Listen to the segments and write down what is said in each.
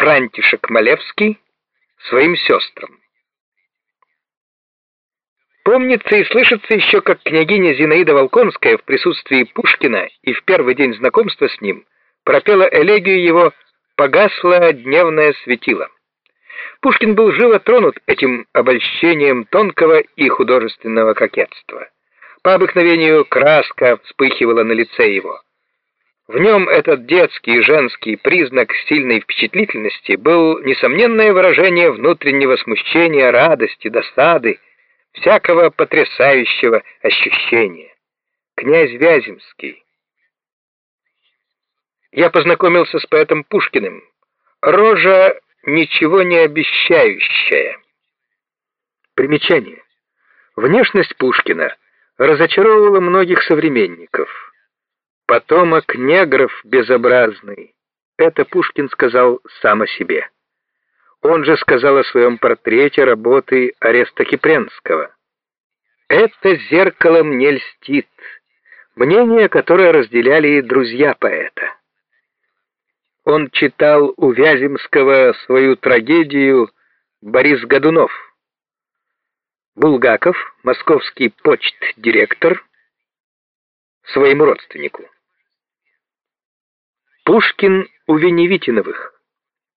Франтишек Малевский своим сестрам. Помнится и слышится еще, как княгиня Зинаида Волконская в присутствии Пушкина и в первый день знакомства с ним пропела элегию его «Погасло дневное светило». Пушкин был живо тронут этим обольщением тонкого и художественного кокетства. По обыкновению краска вспыхивала на лице его. В нем этот детский и женский признак сильной впечатлительности был несомненное выражение внутреннего смущения, радости, досады, всякого потрясающего ощущения. Князь Вяземский. Я познакомился с поэтом Пушкиным. Рожа ничего не обещающая. Примечание. Внешность Пушкина разочаровывала многих современников. Потомок негров безобразный. Это Пушкин сказал сам о себе. Он же сказал о своем портрете работы Ареста Кипренского. «Это зеркало мне льстит», мнение, которое разделяли и друзья поэта. Он читал у Вяземского свою трагедию «Борис Годунов». Булгаков, московский почт-директор, своему родственнику. Пушкин у Веневитиновых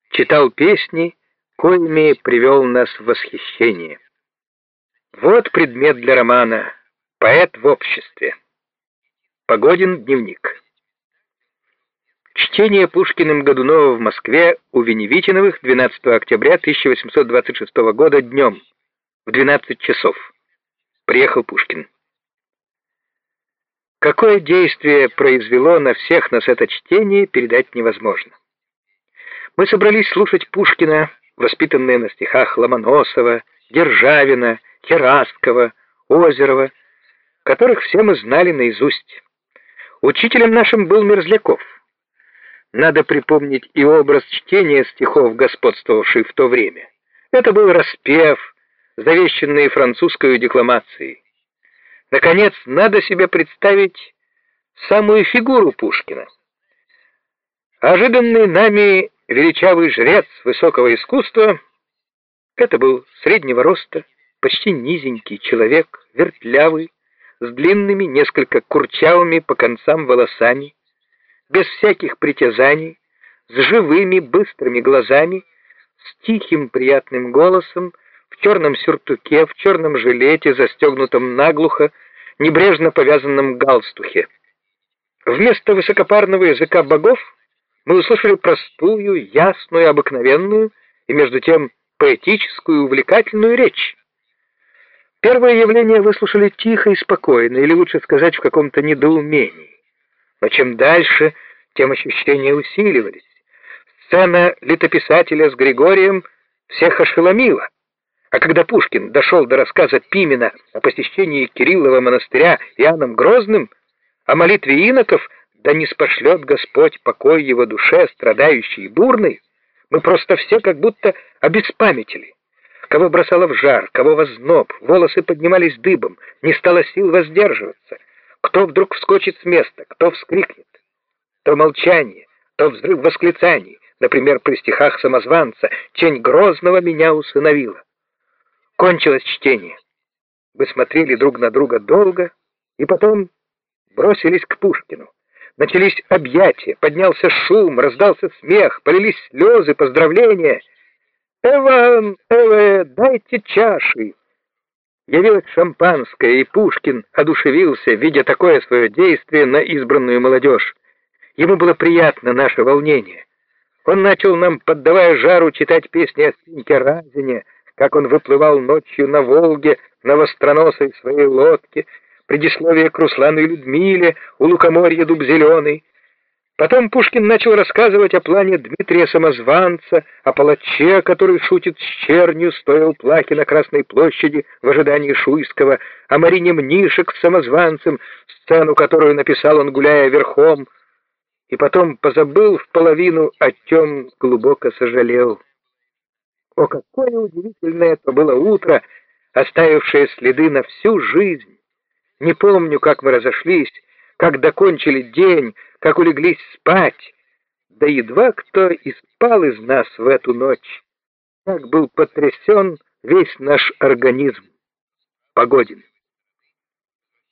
читал песни, коими привел нас в восхищение. Вот предмет для романа «Поэт в обществе». Погодин дневник. Чтение Пушкиным Годунова в Москве у Веневитиновых 12 октября 1826 года днем в 12 часов. Приехал Пушкин. Какое действие произвело на всех нас это чтение, передать невозможно. Мы собрались слушать Пушкина, воспитанные на стихах Ломоносова, Державина, Хераскова, Озерова, которых все мы знали наизусть. Учителем нашим был Мерзляков. Надо припомнить и образ чтения стихов, господствовавший в то время. Это был распев, завещанный французской декламацией. Наконец, надо себе представить самую фигуру Пушкина. Ожиданный нами величавый жрец высокого искусства — это был среднего роста, почти низенький человек, вертлявый, с длинными, несколько курчавыми по концам волосами, без всяких притязаний, с живыми, быстрыми глазами, с тихим, приятным голосом, в черном сюртуке, в черном жилете, застегнутом наглухо, небрежно повязанном галстухе. Вместо высокопарного языка богов мы услышали простую, ясную, обыкновенную и, между тем, поэтическую, увлекательную речь. Первое явление выслушали тихо и спокойно, или лучше сказать, в каком-то недоумении. Но чем дальше, тем ощущения усиливались. Сцена летописателя с Григорием всех ошеломила. А когда Пушкин дошел до рассказа Пимена о посещении Кириллова монастыря Иоанном Грозным, о молитве иноков, да не спошлет Господь покой его душе, страдающей и бурной, мы просто все как будто обеспамятили. Кого бросало в жар, кого в озноб, волосы поднимались дыбом, не стало сил воздерживаться — кто вдруг вскочит с места, кто вскрикнет. То молчание, то взрыв восклицаний, например, при стихах самозванца «Тень Грозного меня усыновила». Кончилось чтение. Мы смотрели друг на друга долго и потом бросились к Пушкину. Начались объятия, поднялся шум, раздался смех, полились слезы, поздравления. «Эван, Эве, дайте чаши!» Явилось шампанское, и Пушкин одушевился, видя такое свое действие на избранную молодежь. Ему было приятно наше волнение. Он начал нам, поддавая жару, читать песни о Синьке Разине, как он выплывал ночью на Волге на востроносой своей лодке, предисловие к Руслану и Людмиле, у лукоморья дуб зеленый, Потом Пушкин начал рассказывать о плане Дмитрия Самозванца, о палаче, который шутит с чернью, стоя у плахи на Красной площади в ожидании Шуйского, о Марине Мнишек с Самозванцем, сцену, которую написал он, гуляя верхом, и потом позабыл в половину, о чем глубоко сожалел. О, какое удивительное это было утро, оставившее следы на всю жизнь! Не помню, как мы разошлись, как докончили день, как улеглись спать, да едва кто и спал из нас в эту ночь. Так был потрясен весь наш организм. Погодин.